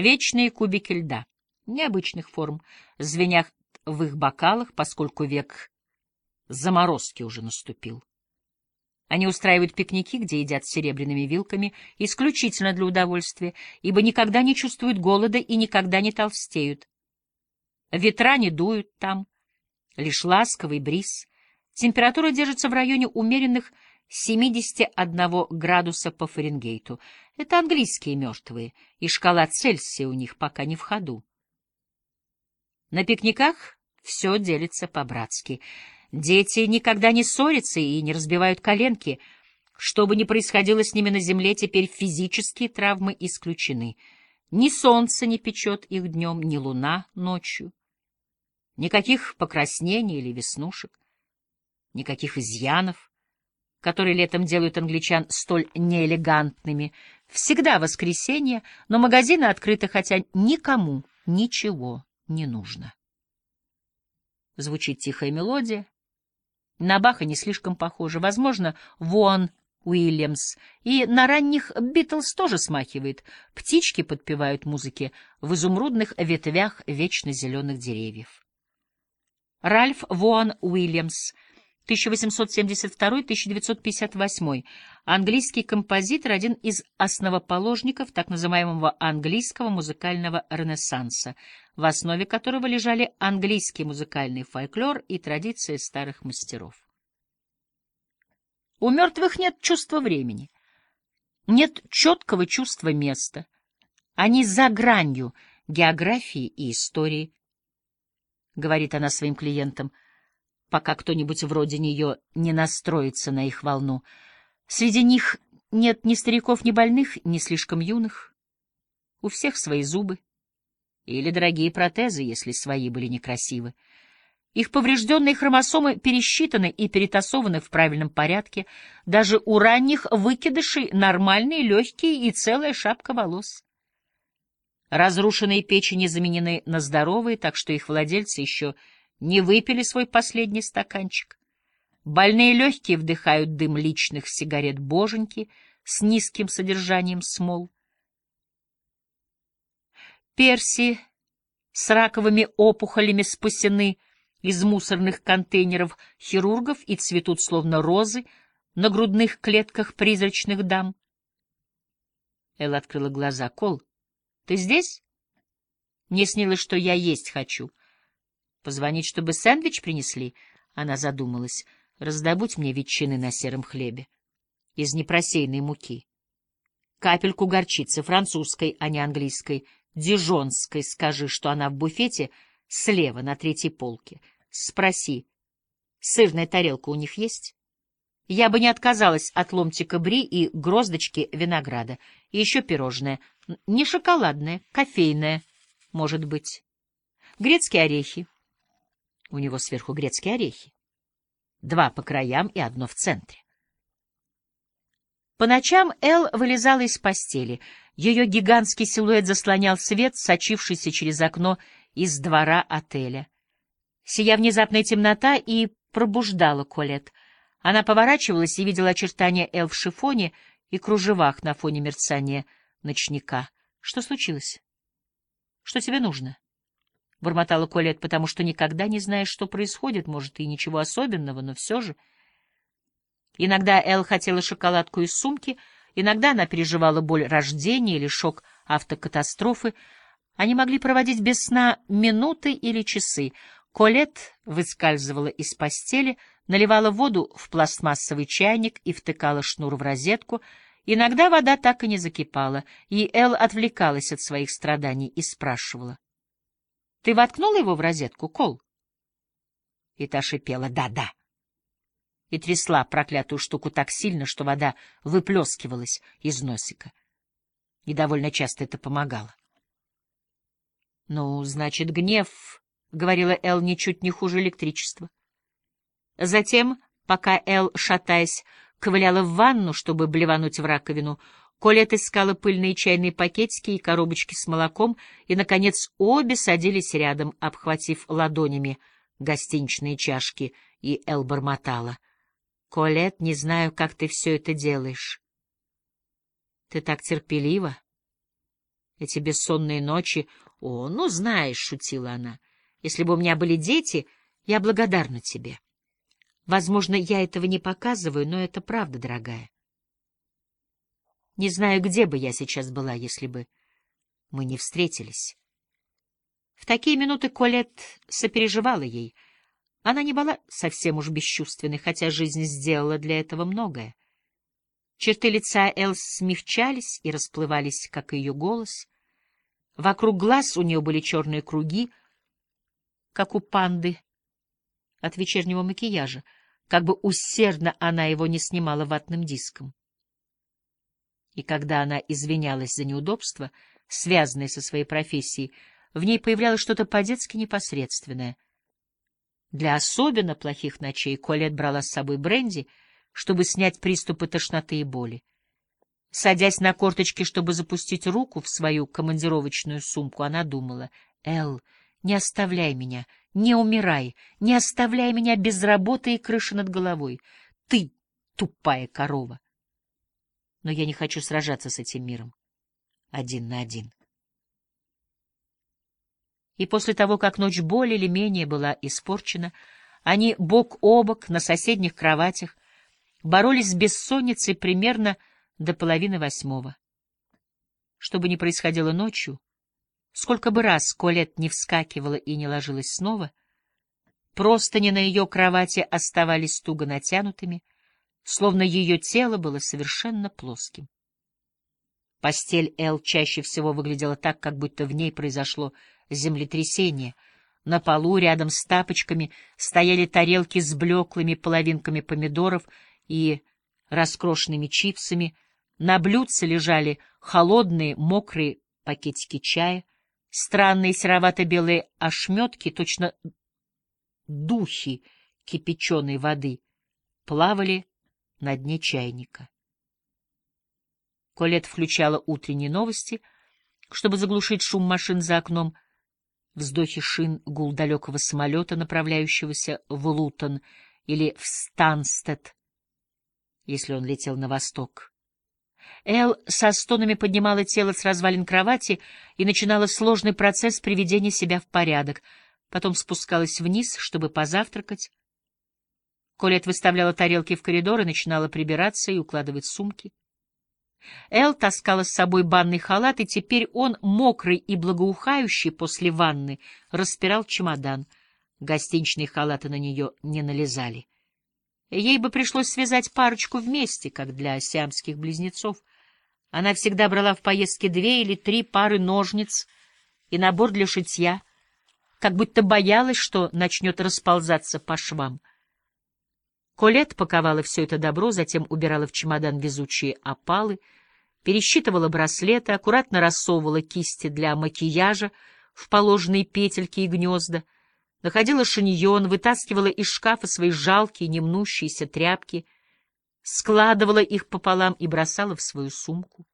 Вечные кубики льда, необычных форм, звенят в их бокалах, поскольку век заморозки уже наступил. Они устраивают пикники, где едят серебряными вилками, исключительно для удовольствия, ибо никогда не чувствуют голода и никогда не толстеют. Ветра не дуют там, лишь ласковый бриз. Температура держится в районе умеренных 71 градуса по Фаренгейту. Это английские мертвые, и шкала Цельсия у них пока не в ходу. На пикниках все делится по-братски. Дети никогда не ссорятся и не разбивают коленки. Что бы ни происходило с ними на земле, теперь физические травмы исключены. Ни солнце не печет их днем, ни луна ночью. Никаких покраснений или веснушек, никаких изъянов, которые летом делают англичан столь неэлегантными. Всегда воскресенье, но магазины открыты, хотя никому ничего не нужно. Звучит тихая мелодия, на Баха не слишком похоже. Возможно, Вон Уильямс. И на ранних Битлз тоже смахивает. Птички подпевают музыке в изумрудных ветвях вечно зеленых деревьев. Ральф Вон Уильямс, 1872-1958, английский композитор, один из основоположников так называемого английского музыкального ренессанса, в основе которого лежали английский музыкальный фольклор и традиции старых мастеров. У мертвых нет чувства времени, нет четкого чувства места. Они за гранью географии и истории, — говорит она своим клиентам, пока кто-нибудь вроде нее не настроится на их волну. Среди них нет ни стариков, ни больных, ни слишком юных. У всех свои зубы или дорогие протезы, если свои были некрасивы. Их поврежденные хромосомы пересчитаны и перетасованы в правильном порядке. Даже у ранних выкидышей нормальные, легкие и целая шапка волос. Разрушенные печени заменены на здоровые, так что их владельцы еще не выпили свой последний стаканчик. Больные легкие вдыхают дым личных сигарет боженьки с низким содержанием смол. Перси с раковыми опухолями спасены из мусорных контейнеров хирургов и цветут словно розы на грудных клетках призрачных дам. Элла открыла глаза. — Кол, ты здесь? Мне снилось, что я есть хочу. Позвонить, чтобы сэндвич принесли? Она задумалась. Раздобудь мне ветчины на сером хлебе. Из непросеянной муки. Капельку горчицы, французской, а не английской, Дижонской скажи, что она в буфете слева на третьей полке. Спроси, сырная тарелка у них есть? Я бы не отказалась от ломтика бри и гроздочки винограда. И еще пирожное. Не шоколадное, кофейное, может быть. Грецкие орехи. У него сверху грецкие орехи. Два по краям и одно в центре. По ночам Эл вылезала из постели — ее гигантский силуэт заслонял свет, сочившийся через окно из двора отеля. Сия внезапная темнота и пробуждала Колет. Она поворачивалась и видела очертания Эл в шифоне и кружевах на фоне мерцания ночника. Что случилось? Что тебе нужно? Бормотала Колет, потому что никогда не знаешь, что происходит, может, и ничего особенного, но все же. Иногда Эл хотела шоколадку из сумки — Иногда она переживала боль рождения или шок автокатастрофы. Они могли проводить без сна минуты или часы. Колет выскальзывала из постели, наливала воду в пластмассовый чайник и втыкала шнур в розетку. Иногда вода так и не закипала, и Эл отвлекалась от своих страданий и спрашивала. — Ты воткнула его в розетку, Кол? И та шипела «да-да» и трясла проклятую штуку так сильно, что вода выплескивалась из носика. И довольно часто это помогало. — Ну, значит, гнев, — говорила Эл, — ничуть не хуже электричества. Затем, пока Эл, шатаясь, ковыляла в ванну, чтобы блевануть в раковину, Колет искала пыльные чайные пакетики и коробочки с молоком, и, наконец, обе садились рядом, обхватив ладонями гостиничные чашки, и Эл бормотала — Колет, не знаю, как ты все это делаешь. Ты так терпелива. Эти бессонные ночи... О, ну знаешь, — шутила она, — если бы у меня были дети, я благодарна тебе. Возможно, я этого не показываю, но это правда, дорогая. Не знаю, где бы я сейчас была, если бы мы не встретились. В такие минуты Колет сопереживала ей. Она не была совсем уж бесчувственной, хотя жизнь сделала для этого многое. Черты лица Элс смягчались и расплывались, как и ее голос. Вокруг глаз у нее были черные круги, как у панды от вечернего макияжа, как бы усердно она его не снимала ватным диском. И когда она извинялась за неудобства, связанные со своей профессией, в ней появлялось что-то по-детски непосредственное. Для особенно плохих ночей Колет брала с собой бренди — чтобы снять приступы тошноты и боли. Садясь на корточки, чтобы запустить руку в свою командировочную сумку, она думала, «Эл, не оставляй меня, не умирай, не оставляй меня без работы и крыши над головой. Ты тупая корова!» Но я не хочу сражаться с этим миром один на один. И после того, как ночь более или менее была испорчена, они бок о бок на соседних кроватях боролись с бессонницей примерно до половины восьмого. Что бы ни происходило ночью, сколько бы раз Колет не вскакивала и не ложилась снова, простыни на ее кровати оставались туго натянутыми, словно ее тело было совершенно плоским. Постель Эл чаще всего выглядела так, как будто в ней произошло землетрясение. На полу рядом с тапочками стояли тарелки с блеклыми половинками помидоров и раскрошенными чипсами, на блюдце лежали холодные, мокрые пакетики чая, странные серовато-белые ошметки, точно духи кипяченой воды, плавали на дне чайника. Колет включала утренние новости, чтобы заглушить шум машин за окном, вздохи шин, гул далекого самолета, направляющегося в Лутон или в Станстед, если он летел на восток. Эл со стонами поднимала тело с развалин кровати и начинала сложный процесс приведения себя в порядок, потом спускалась вниз, чтобы позавтракать. Колет выставляла тарелки в коридор и начинала прибираться и укладывать сумки. Эл таскала с собой банный халат, и теперь он, мокрый и благоухающий после ванны, распирал чемодан. Гостиничные халаты на нее не налезали. Ей бы пришлось связать парочку вместе, как для сиамских близнецов. Она всегда брала в поездке две или три пары ножниц и набор для шитья, как будто боялась, что начнет расползаться по швам. Колет паковала все это добро, затем убирала в чемодан везучие опалы, пересчитывала браслеты, аккуратно рассовывала кисти для макияжа в положенные петельки и гнезда — находила шиньон, вытаскивала из шкафа свои жалкие, немнущиеся тряпки, складывала их пополам и бросала в свою сумку.